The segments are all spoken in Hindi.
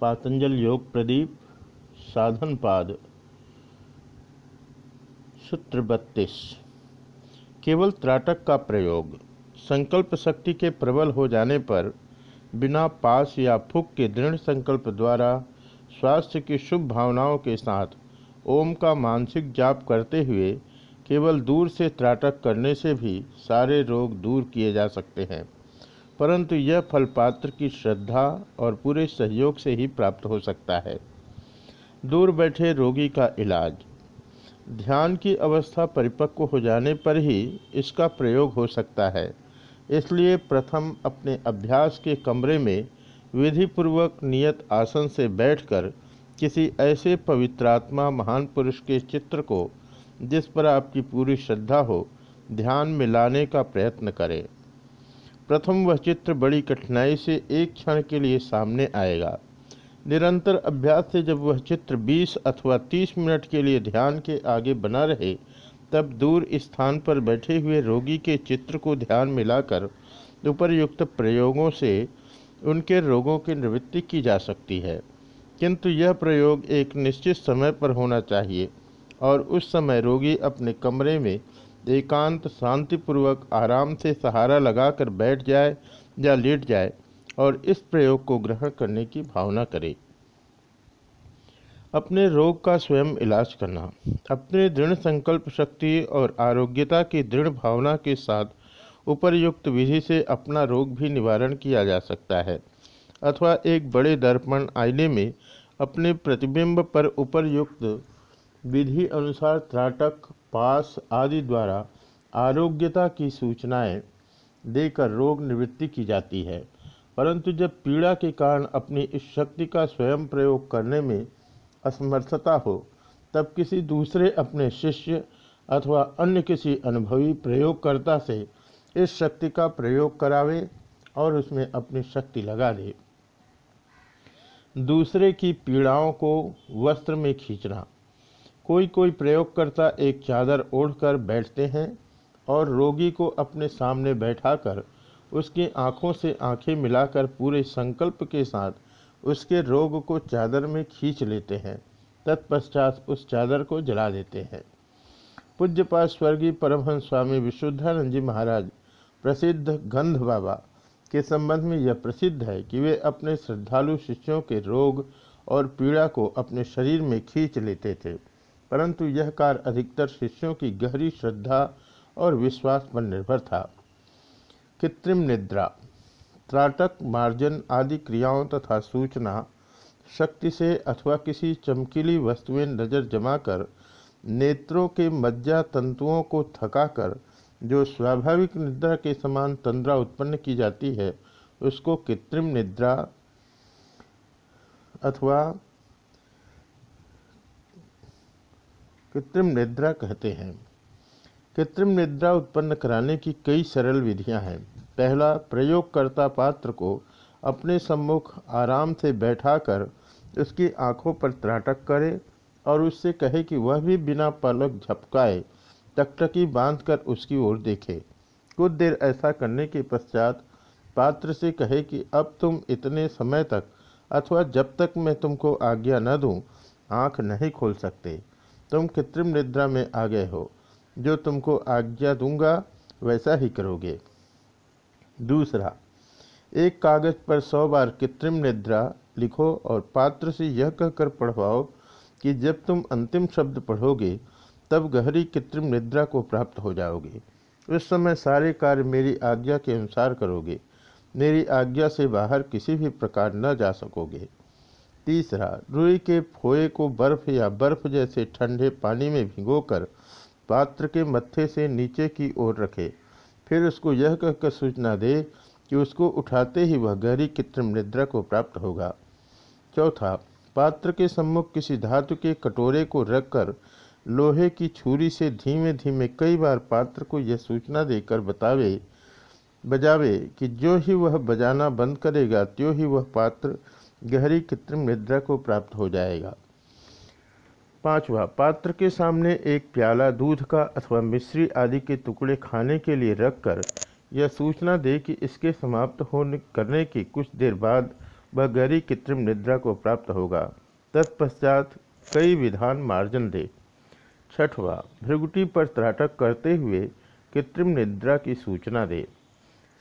पातंजल योग प्रदीप, साधन पाद। सूत्र बत्तीस। केवल त्राटक का प्रयोग, संकल्प शक्ति के प्रबल हो जाने पर, बिना पास या फुक के दृढ़ संकल्प द्वारा, स्वास्थ्य की शुभ भावनाओं के साथ, ओम का मानसिक जाप करते हुए, केवल दूर से त्राटक करने से भी सारे रोग दूर किए जा सकते हैं। परंतु यह फल पात्र की श्रद्धा और पूरे सहयोग से ही प्राप्त हो सकता है। दूर बैठे रोगी का इलाज। ध्यान की अवस्था परिपक्व हो जाने पर ही इसका प्रयोग हो सकता है। इसलिए प्रथम अपने अभ्यास के कमरे में विधिपूर्वक नियत आसन से बैठकर किसी ऐसे पवित्रात्मा महान पुरुष के चित्र को, जिस पर आपकी पूरी श्रद्धा हो, ध्यान में लाने का प्रयत्न करें। प्रथम वह चित्र बड़ी कठिनाई से एक क्षण के लिए सामने आएगा। निरंतर अभ्यास से जब वह चित्र 20 अथवा 30 मिनट के लिए ध्यान के आगे बना रहे, तब दूर स्थान पर बैठे हुए रोगी के चित्र को ध्यान में लाकर उपरयुक्त प्रयोगों से उनके रोगों की निवृत्ति की जा सकती है। किंतु यह प्रयोग एक निश्चित समय पर होना चाहिए और उस समय रोगी अपने कमरे में एकांत शांतिपूर्वक आराम से सहारा लगाकर बैठ जाए या लेट जाए और इस प्रयोग को ग्रहण करने की भावना करे। अपने रोग का स्वयं इलाज करना, अपने दृढ़ संकल्प शक्ति और आरोग्यता की दृढ़ भावना के साथ उपरयुक्त विधि से अपना रोग भी निवारण किया जा सकता है, अथवा एक बड़े दर्पण आईने में अपने प्रतिबिंब पर उपरयुक्त विधि अनुसार त्राटक, पास आदि द्वारा आरोग्यता की सूचनाएँ देकर रोग निवृत्ति की जाती है। परंतु जब पीड़ा के कारण अपनी इस शक्ति का स्वयं प्रयोग करने में असमर्थता हो, तब किसी दूसरे अपने शिष्य अथवा अन्य किसी अनुभवी प्रयोगकर्ता से इस शक्ति का प्रयोग करावे और उसमें अपनी शक्ति लगा दे। दूसरे की पीड़ाओं को वस्त्र में खींचना। कोई कोई प्रयोगकर्ता एक चादर ओढ़कर बैठते हैं और रोगी को अपने सामने बैठाकर उसकी आँखों से आँखें मिलाकर पूरे संकल्प के साथ उसके रोग को चादर में खींच लेते हैं। तत्पश्चात उस चादर को जला देते हैं। पूज्यपात स्वर्गीय परमहंस स्वामी विशुद्धानंद जी महाराज, प्रसिद्ध गंध बाबा के संबंध में यह प्रसिद्ध है कि वे अपने श्रद्धालु शिष्यों के रोग और पीड़ा को अपने शरीर में खींच लेते थे। परंतु यह कार्य अधिकतर शिष्यों की गहरी श्रद्धा और विश्वास पर निर्भर था। कृत्रिम निद्रा, त्राटक मार्जन आदि क्रियाओं तथा सूचना, शक्ति से अथवा किसी चमकीली वस्तुएँ नज़र जमाकर नेत्रों के मज्जा तंतुओं को थकाकर जो स्वाभाविक निद्रा के समान तंद्रा उत्पन्न की जाती है, उसको कृत्रिम निद्रा अथवा कृत्रिम निद्रा कहते हैं। कृत्रिम निद्रा उत्पन्न कराने की कई सरल विधियाँ हैं। पहला, प्रयोगकर्ता पात्र को अपने सम्मुख आराम से बैठाकर उसकी आँखों पर त्राटक करे और उससे कहे कि वह भी बिना पलक झपकाए टकटकी बांधकर उसकी ओर देखे। कुछ देर ऐसा करने के पश्चात पात्र से कहे कि अब तुम इतने समय तक अथवा जब तक मैं तुमको आज्ञा न दूँ, आँख नहीं खोल सकते। तुम कृत्रिम निद्रा में आ गए हो। जो तुमको आज्ञा दूँगा, वैसा ही करोगे। दूसरा, एक कागज़ पर सौ बार कृत्रिम निद्रा लिखो और पात्र से यह कहकर पढ़वाओ कि जब तुम अंतिम शब्द पढ़ोगे, तब गहरी कृत्रिम निद्रा को प्राप्त हो जाओगे। उस समय सारे कार्य मेरी आज्ञा के अनुसार करोगे। मेरी आज्ञा से बाहर किसी भी प्रकार न जा सकोगे। तीसरा, रुई के फोए को बर्फ़ या बर्फ़ जैसे ठंडे पानी में भिगोकर पात्र के मत्थे से नीचे की ओर रखे। फिर उसको यह कहकर सूचना दे कि उसको उठाते ही वह गहरी कृत्रिम निद्रा को प्राप्त होगा। चौथा, पात्र के सम्मुख किसी धातु के कटोरे को रखकर लोहे की छुरी से धीमे धीमे कई बार पात्र को यह सूचना देकर बतावे, बजावे कि जो ही वह बजाना बंद करेगा, त्यों ही वह पात्र गहरी कृत्रिम निद्रा को प्राप्त हो जाएगा। पांचवा, पात्र के सामने एक प्याला दूध का अथवा मिश्री आदि के टुकड़े खाने के लिए रखकर यह सूचना दे कि इसके समाप्त होने, करने की कुछ देर बाद वह गहरी कृत्रिम निद्रा को प्राप्त होगा। तत्पश्चात कई विधान मार्जन दे। छठवा, भृगुटी पर त्राटक करते हुए कृत्रिम निद्रा की सूचना दे।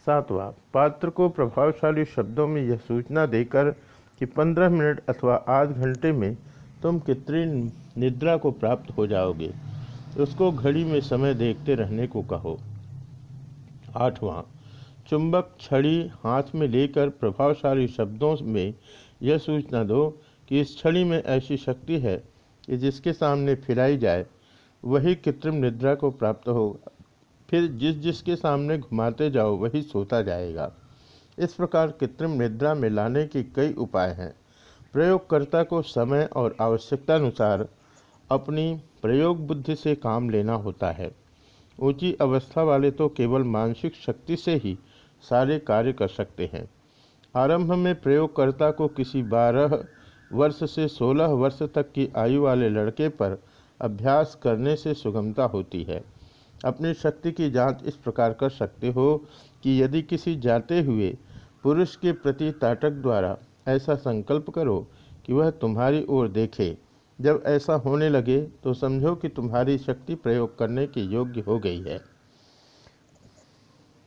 सातवां, पात्र को प्रभावशाली शब्दों में यह सूचना देकर कि पंद्रह मिनट अथवा आध घंटे में तुम कृत्रिम निद्रा को प्राप्त हो जाओगे। उसको घड़ी में समय देखते रहने को कहो। आठवां, चुंबक छड़ी हाथ में लेकर प्रभावशाली शब्दों में यह सूचना दो कि इस छड़ी में ऐसी शक्ति है कि जिसके सामने फिराई जाए, वही कृत्रिम निद्रा को प्राप्त होगा फिर जिस जिसके सामने घुमाते जाओ, वही सोता जाएगा। इस प्रकार कृत्रिम निद्रा में लाने के कई उपाय हैं। प्रयोगकर्ता को समय और आवश्यकता अनुसार अपनी प्रयोग बुद्धि से काम लेना होता है। ऊँची अवस्था वाले तो केवल मानसिक शक्ति से ही सारे कार्य कर सकते हैं। आरंभ में प्रयोगकर्ता को किसी बारह वर्ष से सोलह वर्ष तक की आयु वाले लड़के पर अभ्यास करने से सुगमता होती है। अपनी शक्ति की जाँच इस प्रकार कर सकते हो कि यदि किसी जाते हुए पुरुष के प्रति ताटक द्वारा ऐसा संकल्प करो कि वह तुम्हारी ओर देखे। जब ऐसा होने लगे तो समझो कि तुम्हारी शक्ति प्रयोग करने के योग्य हो गई है।